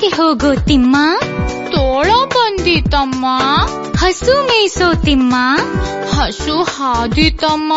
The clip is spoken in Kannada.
ಶಾಲೆಗೆ ಹೋಗೋ ತಿಮ್ಮ. ತೋಳ ಬಂದಿತಮ್ಮ ಹಸು ಮೇಯ್ಸೋ ತಿಮ್ಮ. ಹಸು ಹಾದಿತಮ್ಮ